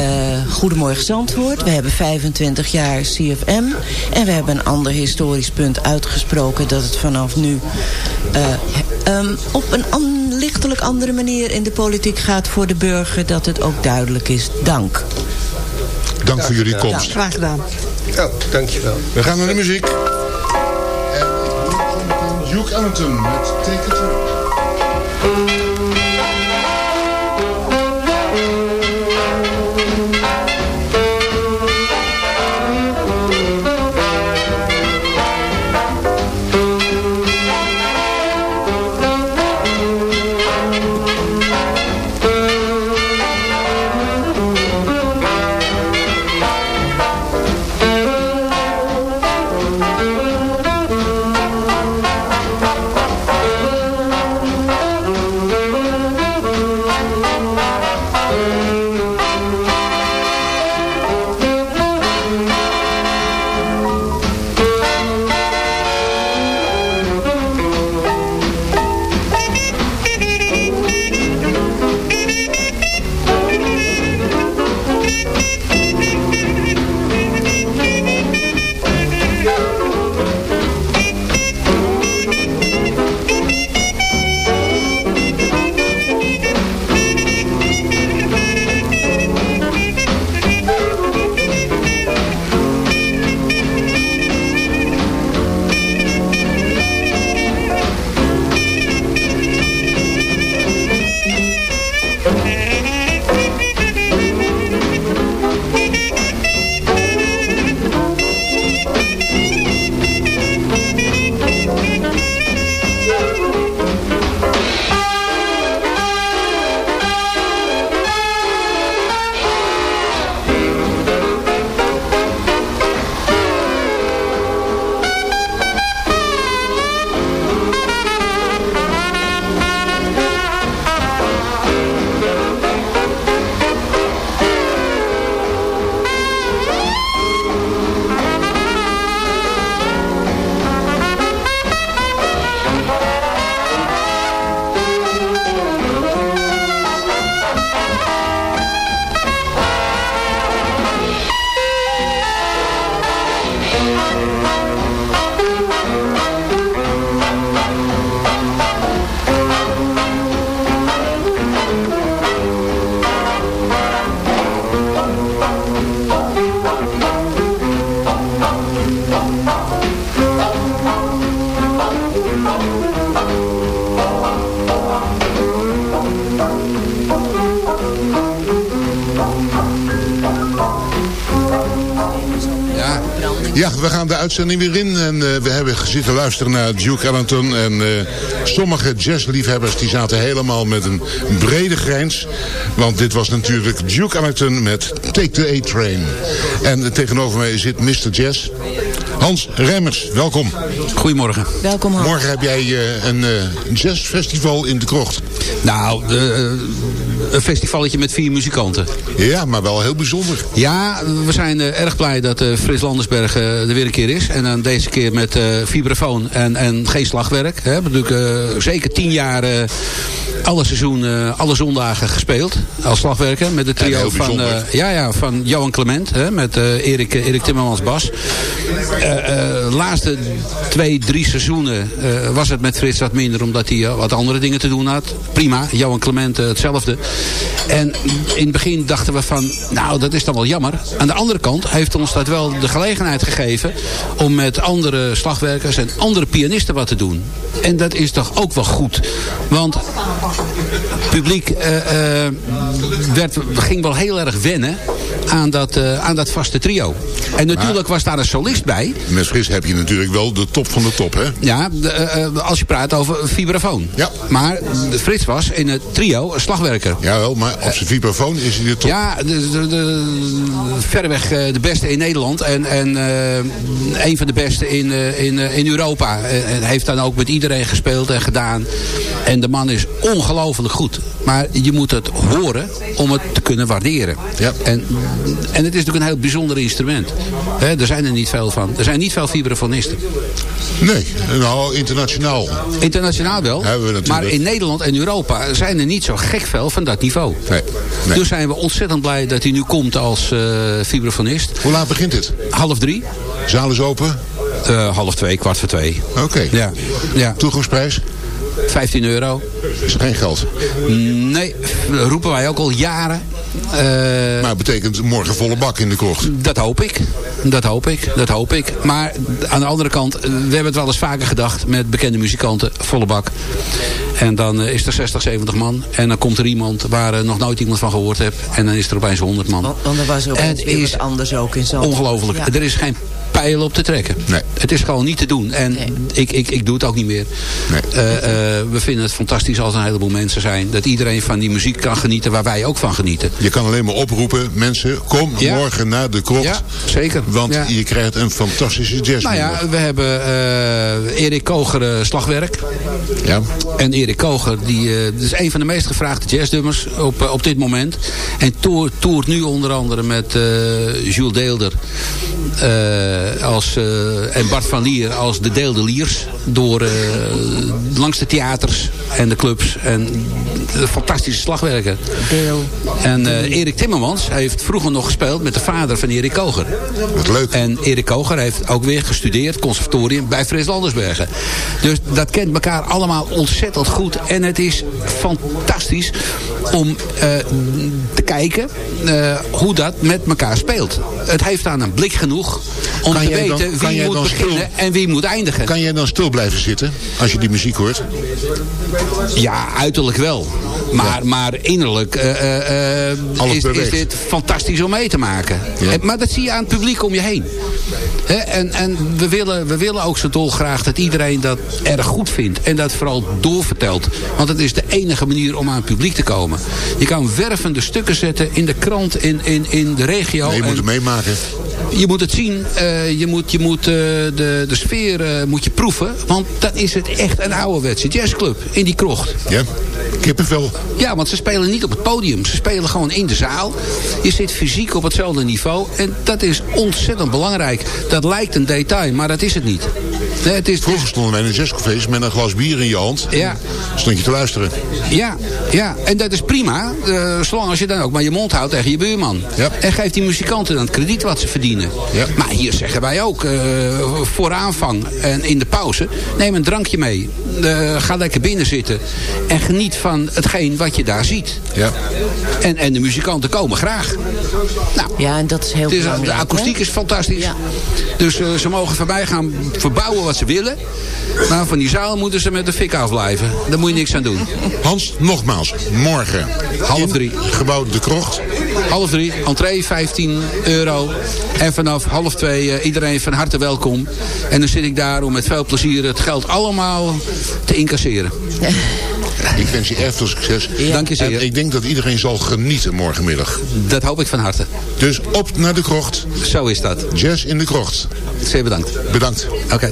Goedemorgen Zandvoort. We hebben 25 jaar CFM. En we hebben een ander historisch punt uitgesproken... dat het vanaf nu eh, ehm, op een an- lichtelijk andere manier in de politiek gaat voor de burger... dat het ook duidelijk is. Dank. Dank voor jullie Ja, komst. graag gedaan. Oh, dankjewel. We gaan naar de muziek. En meteen Duke Ellington met Take It uitzending weer in. En uh, we hebben zitten luisteren naar Duke Ellington. En uh, sommige jazzliefhebbers die zaten helemaal met een brede grijns. Want dit was natuurlijk Duke Ellington met Take the A-Train. En tegenover mij zit Mr. Jazz. Hans Remmers, welkom. Goedemorgen. Welkom Hans. Morgen heb jij uh, een uh, jazzfestival in de krocht. Nou, uh, een festivalletje met vier muzikanten. Ja, maar wel heel bijzonder. Ja, we zijn erg blij dat Frits Landersberg er weer een keer is. En dan deze keer met vibrafoon en, en geen slagwerk. We hebben natuurlijk zeker tien jaar alle seizoen, alle zondagen gespeeld. Als slagwerker met de trio van, ja, ja, van Johan Clement. Hè, met Erik, Erik Timmermans Bas. Laatste twee, drie seizoenen was het met Frits wat minder. Omdat hij wat andere dingen te doen had. Prima, Johan Clement hetzelfde. En in het begin dachten we van, nou dat is dan wel jammer. Aan de andere kant heeft ons dat wel de gelegenheid gegeven. Om met andere slagwerkers en andere pianisten wat te doen. En dat is toch ook wel goed. Want publiek werd, ging wel heel erg wennen aan dat, uh, aan dat vaste trio. En natuurlijk was daar een solist bij. Met Fris heb je natuurlijk wel de top van de top, hè? Ja, de, uh, als je praat over vibrafoon. Ja. Maar de Frits was in het trio een slagwerker. Jawel, maar op zijn vibrafoon is hij de top. Ja, de, de, de, verreweg de beste in Nederland. En, en een van de beste in, in, in Europa. En heeft dan ook met iedereen gespeeld en gedaan. En de man is ongelooflijk goed. Maar je moet het horen om het te kunnen waarderen. Ja. En, en het is natuurlijk een heel bijzonder instrument. He, er zijn er niet veel van. Er zijn niet veel vibrafonisten. Nee, nou internationaal. Internationaal wel. We maar in Nederland en Europa zijn er niet zo gek veel van dat niveau. Nee, nee. Dus zijn we ontzettend blij dat hij nu komt als uh, vibrafonist. Hoe laat begint het? Half drie. Zaal is open? Uh, half twee, kwart voor twee. Oké. Okay. Ja. ja. Toegangsprijs? 15 euro. Is geen geld? Nee, roepen wij ook al jaren. Uh, maar het betekent morgen volle bak in de krocht? Dat hoop ik. Dat hoop ik. Dat hoop ik. Maar aan de andere kant, we hebben het wel eens vaker gedacht met bekende muzikanten, volle bak. En dan is er 60, 70 man. En dan komt er iemand waar nog nooit iemand van gehoord hebt. En dan is er opeens 100 man. Want er was ook wat anders ook in zo'n... Ongelooflijk. Ja. Er is geen pijl op te trekken. Nee. Het is gewoon niet te doen. En nee. ik, ik, ik doe het ook niet meer. Nee. Uh, uh, we vinden het fantastisch als er een heleboel mensen zijn. Dat iedereen van die muziek kan genieten waar wij ook van genieten. Je kan alleen maar oproepen. Mensen, kom ja. morgen naar de krocht. Ja, zeker. Want ja. je krijgt een fantastische jazz. Nou ja, we hebben uh, Erik Koger slagwerk. Ja. En Erik Koger, die is een van de meest gevraagde jazzdummers op, op dit moment. En toert, toert nu onder andere met Jules Deelder. Als, en Bart van Lier als de Deelde Liers. Door, langs de theaters en de clubs. En de fantastische slagwerker. Deel. En uh, Erik Timmermans heeft vroeger nog gespeeld met de vader van Erik Koger. Wat leuk. En Erik Koger heeft ook weer gestudeerd, conservatorium, bij Frits Landersbergen. Dus dat kent elkaar allemaal ontzettend goed. En het is fantastisch om uh, te kijken uh, hoe dat met elkaar speelt. Het heeft aan een blik genoeg om kan te weten dan, wie moet beginnen stil, en wie moet eindigen. Kan jij dan stil blijven zitten als je die muziek hoort? Ja, uiterlijk wel. Maar, maar innerlijk uh, uh, is, is, dit fantastisch om mee te maken. En, maar dat zie je aan het publiek om je heen. He, en en we, willen, we willen ook zo dolgraag dat iedereen dat erg goed vindt. En dat vooral doorvertelt. Want het is de enige manier om aan het publiek te komen. Je kan wervende stukken zetten in de krant, in, in, in de regio. Nee, je moet het meemaken. Je moet het zien. Uh, je moet, je moet uh, de, de sfeer uh, moet je proeven. Want dan is het echt een ouderwetse jazzclub in die krocht. Ja, kippenvel. Ja, want ze spelen niet op het podium. Ze spelen gewoon in de zaal. Je zit fysiek op hetzelfde niveau. En dat is ontzettend belangrijk. Dat lijkt een detail, maar dat is het niet. Nee, het is, Vroeger stonden wij in jazzcafés met een glas bier in je hand. Ja. Stond je te luisteren. Ja, ja. en dat is prima. Zolang als je dan ook maar je mond houdt tegen je buurman. Ja. En geeft die muzikanten dan het krediet wat ze verdienen. Ja. Maar hier zeggen wij ook, uh, voor aanvang en in de pauze, neem een drankje mee. Uh, ga lekker binnen zitten. En geniet van hetgeen wat je daar ziet. Ja. En, en de muzikanten komen graag. Nou, ja, en dat is heel dus, belangrijk. De akoestiek hè? is fantastisch. Ja. Dus uh, ze mogen voorbij gaan verbouwen wat ze willen. Maar van die zaal moeten ze met de fik afblijven. Daar moet je niks aan doen. Hans, nogmaals, morgen. Half drie. Gebouw De Krocht. Half drie, entree 15 euro. En vanaf half twee eh, iedereen van harte welkom. En dan zit ik daar om met veel plezier het geld allemaal te incasseren. Ik wens je erg veel succes. Dank je zeer. En ik denk dat iedereen zal genieten morgenmiddag. Dat hoop ik van harte. Dus op naar de krocht. Zo is dat. Jazz in de krocht. Zeer bedankt. Bedankt. Oké.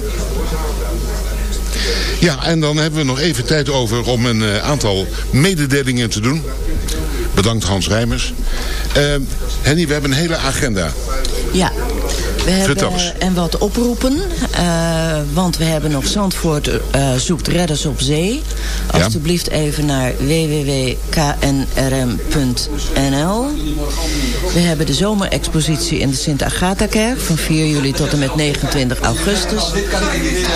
Ja, en dan hebben we nog even tijd over om een eh, aantal mededelingen te doen. Bedankt Hans Rijmers. Eh, Henny, we hebben een hele agenda. Ja. We hebben en wat oproepen. eh, want we hebben nog Zandvoort eh, zoekt redders op zee. Ja. Alsjeblieft even naar www.knrm.nl. We hebben de zomerexpositie in de Sint-Agatha-kerk... van 4 juli tot en met 29 augustus.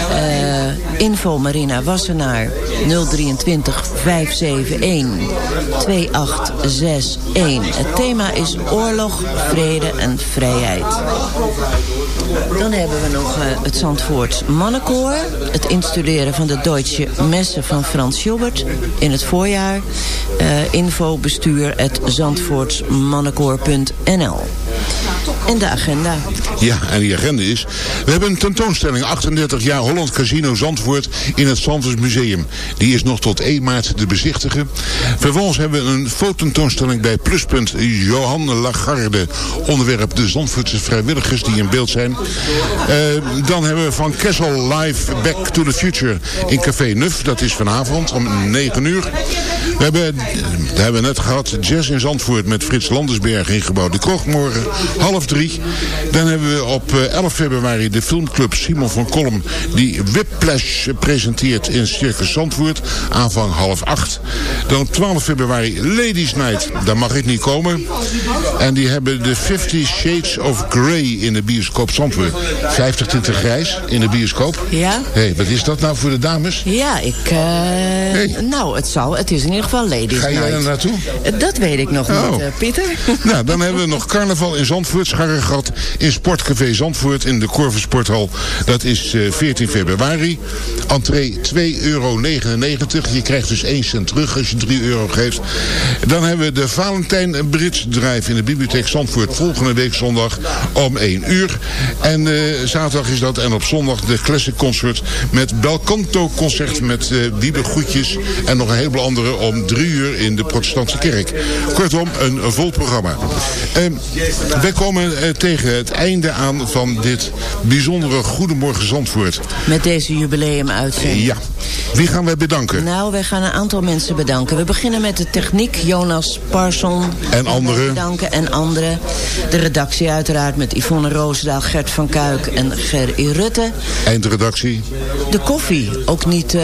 Eh, info Marina Wassenaar 023 571 2861. Het thema is oorlog, vrede en vrijheid. Dan hebben we nog eh, het Zandvoorts Mannenkoor. Het instuderen van de Deutsche Messe van Frans Schubert in het voorjaar. Eh, info het. En de agenda. Ja, en die agenda is... We hebben een tentoonstelling 38 jaar Holland Casino Zandvoort in het Zandvoorts Museum. Die is nog tot 1 maart te bezichtigen. Vervolgens hebben we een fototentoonstelling bij Pluspunt Johan Lagarde. Onderwerp de Zandvoortse vrijwilligers die in beeld zijn. Eh, dan hebben we van Kessel live Back to the Future in Café Nuf. Dat is vanavond om 9 uur. We hebben, hebben we net gehad, Jazz in Zandvoort met Frits Landersberg in gebouw De Krocht morgen half drie. Dan hebben we op eh, 11 februari de filmclub Simon van Kolm die Whiplash presenteert in Circus Zandvoort. Aanvang half acht. Dan op 12 februari Ladies Night. Daar mag ik niet komen. En die hebben de 50 Shades of Grey in de bioscoop Zandvoort. 50 tinten grijs in de bioscoop. Ja? Hé, hey, wat is dat nou voor de dames? Ja, ik... eh, Nou, het zal. Het is in ieder geval Ladies Ga jij er naartoe? Eh, Dat weet ik nog Oh. niet, eh, Pieter. Nou, dan hebben we nog carnaval in Zandvoort, Scharregat, in Sportcafé Zandvoort in de Corver Sporthal. Dat is eh, 14 februari. Entree 2,99 euro. Je krijgt dus 1 cent terug als je 3 euro geeft. Dan hebben we de Valentijn Brits Drive in de Bibliotheek Zandvoort volgende week zondag om 1 uur. En eh, zaterdag is dat. En op zondag de Classic Concert met Belcanto concert met eh Wiebe Goedjes en nog een heleboel andere om 3 uur in de Protestantse Kerk. Kortom, een vol programma. Eh, wij komen eh, tegen het einde aan van dit bijzondere Goedemorgen Zandvoort. Met deze jubileumuitzending. Ja. Wie gaan wij bedanken? Nou, wij gaan een aantal mensen bedanken. We beginnen met de techniek, Jonas Parson. En anderen. Bedanken en anderen. De redactie uiteraard met Yvonne Roosendaal, Gert van Kuik en Ger I. Rutte. Eindredactie. De koffie, ook niet eh,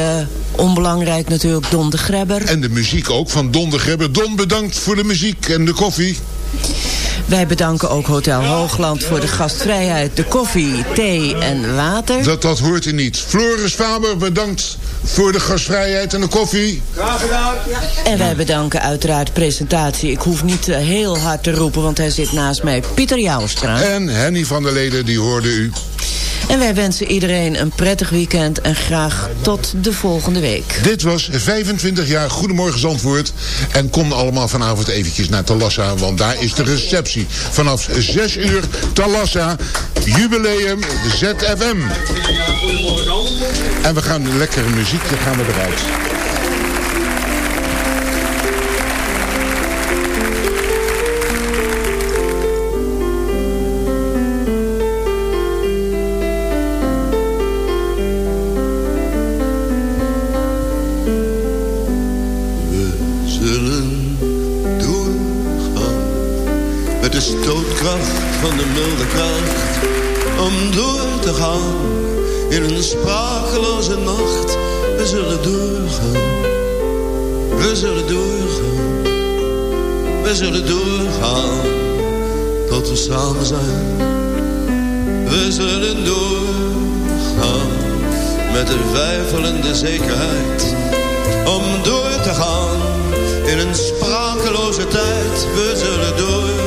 onbelangrijk natuurlijk, Don de Grebber. En de muziek ook van Don de Grebber. Don, bedankt voor de muziek en de koffie. Wij bedanken ook Hotel Hoogland voor de gastvrijheid, de koffie, thee en water. Dat, dat hoort u niet. Floris Faber, bedankt voor de gastvrijheid en de koffie. En wij bedanken uiteraard presentatie. Ik hoef niet eh, heel hard te roepen, want hij zit naast mij. Pieter Jouwstra. En Henny van der Leden, die hoorde u. En wij wensen iedereen een prettig weekend en graag tot de volgende week. Dit was 25 jaar Goedemorgen Zandvoort. En kom allemaal vanavond eventjes naar Talassa, want daar is de receptie. Vanaf 6 uur Talassa, jubileum ZFM. En we gaan lekkere muziek, dan gaan we eruit. Van de milde kracht om door te gaan in een sprakeloze nacht. We zullen doorgaan, we zullen doorgaan, we zullen doorgaan tot we samen zijn. We zullen doorgaan met een weifelende zekerheid om door te gaan in een sprakeloze tijd. We zullen doorgaan,